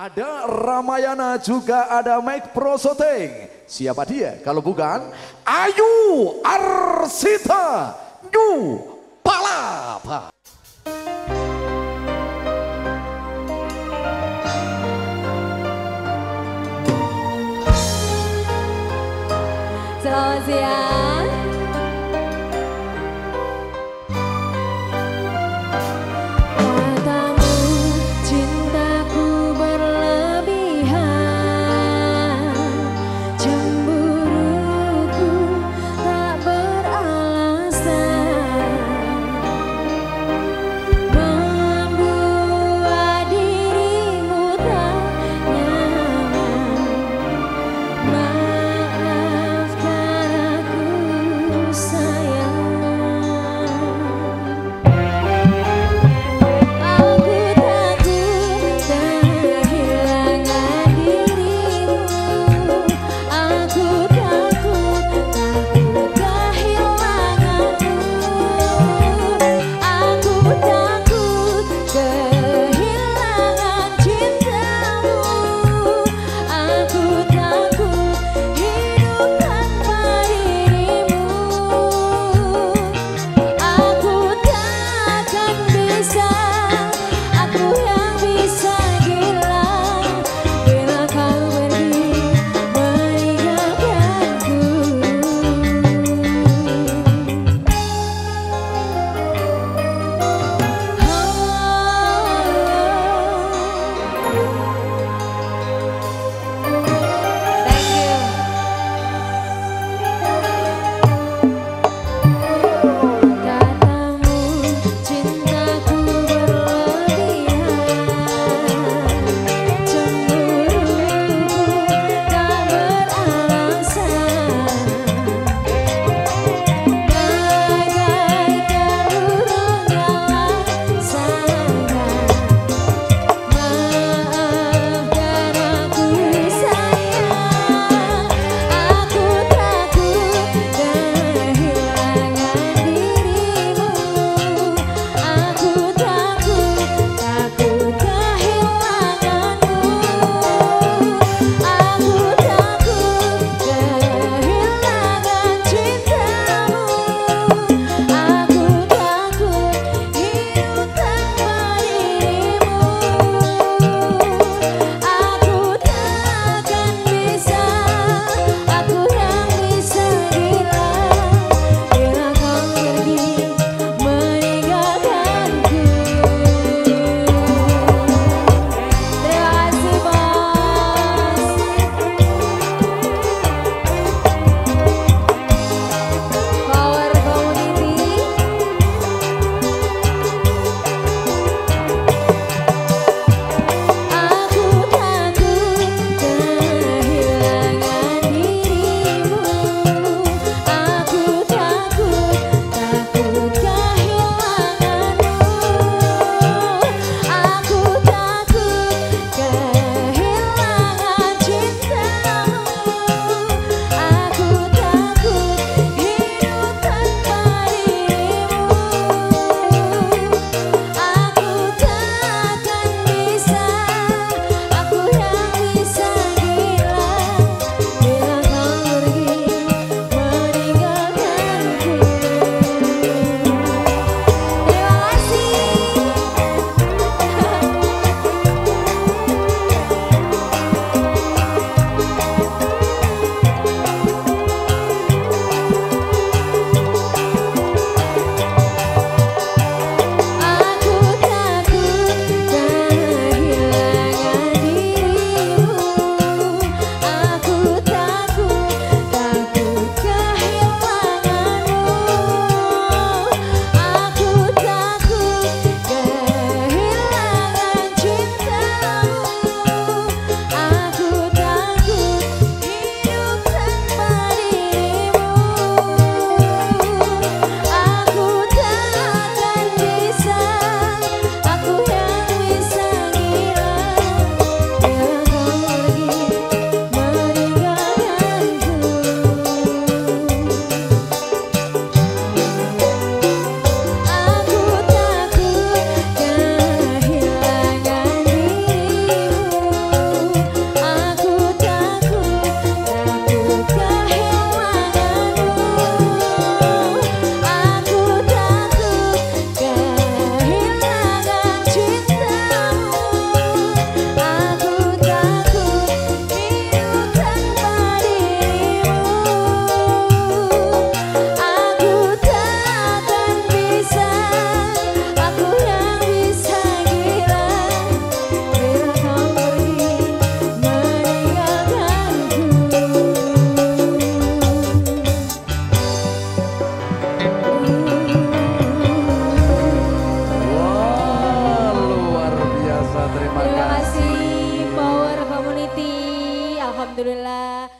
Ada Ramayana juga ada Mike Prosoteng. Siapa dia? Kalau bukan Ayu Arsita New Palapa. Selamat siang. Alhamdulillah.